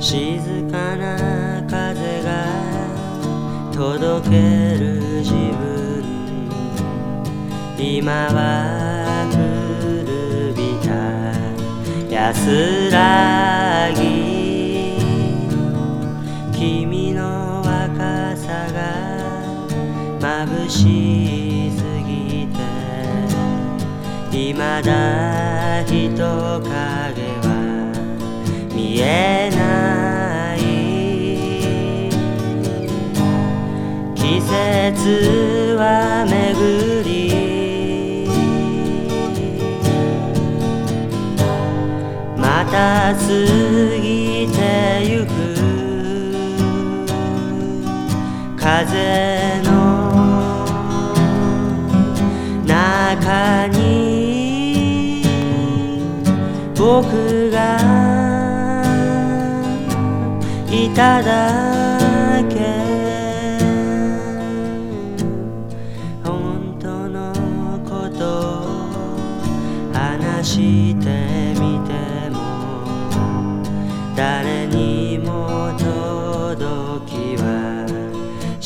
静かな風が届ける自分今は古びた安らぎは巡りまた過ぎてゆく風の中に僕がいただけ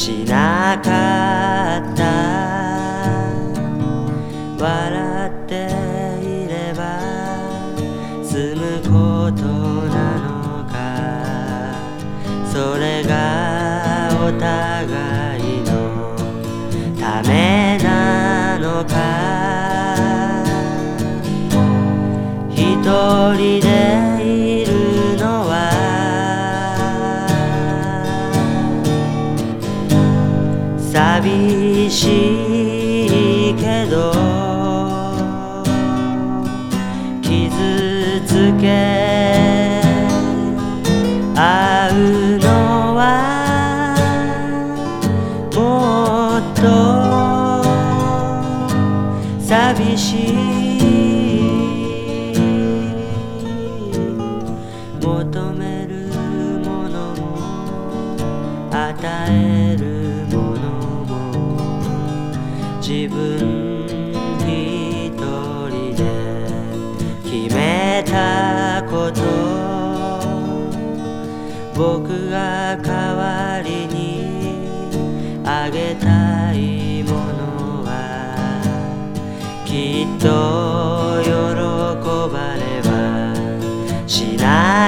しなかった。笑っていれば済むことなのか。それがお互いのためなのか。一人で寂しいけど傷つけ合うのはもっと寂しい。自分一人で決めたこと。僕が代わりにあげたいものはきっと喜ばれはしない。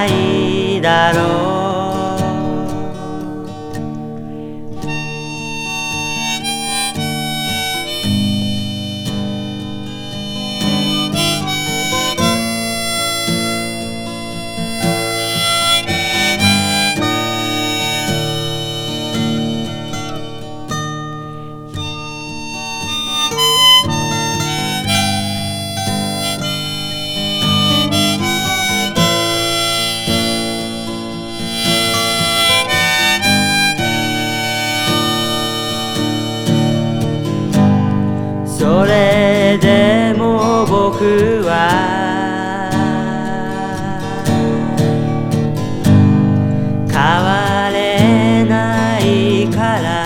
でも僕は変われないから。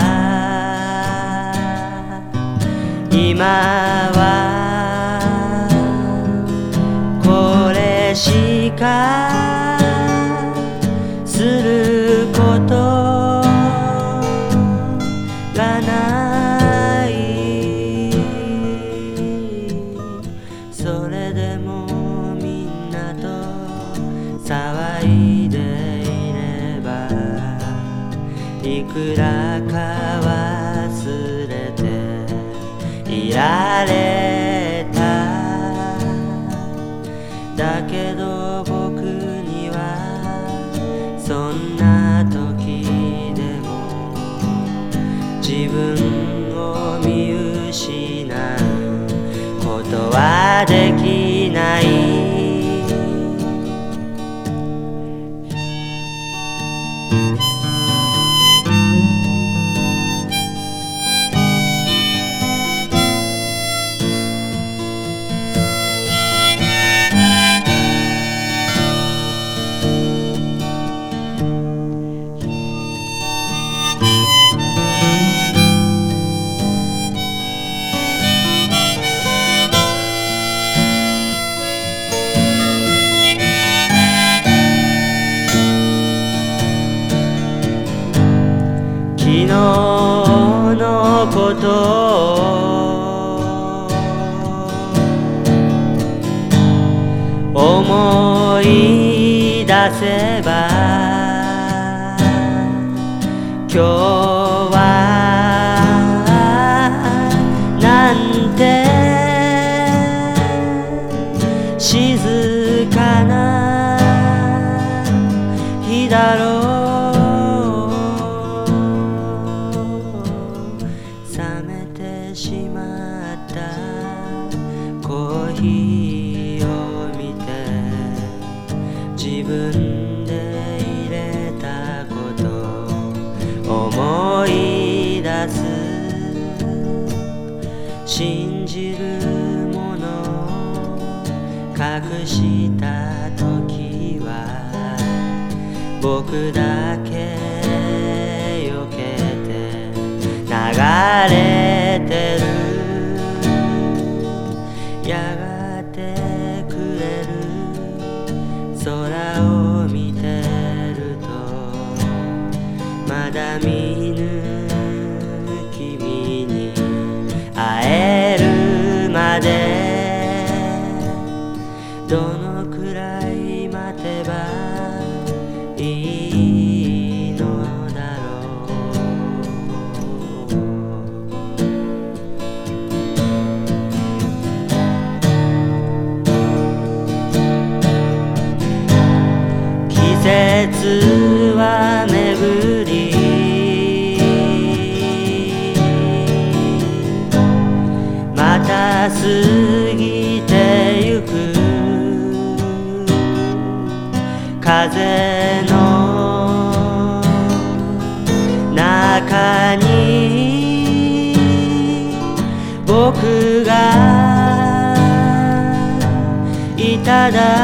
今はこれしかくらか忘れていられた。だけど僕にはそんな時でも自分を見失うことはできない。と思い出せば自分で入れたこと思い出す信じるもの隠した時は僕だけ避けて流れてる。だ見ぬ君に会えるまでどのくらい待てばいい風の中に僕がいただ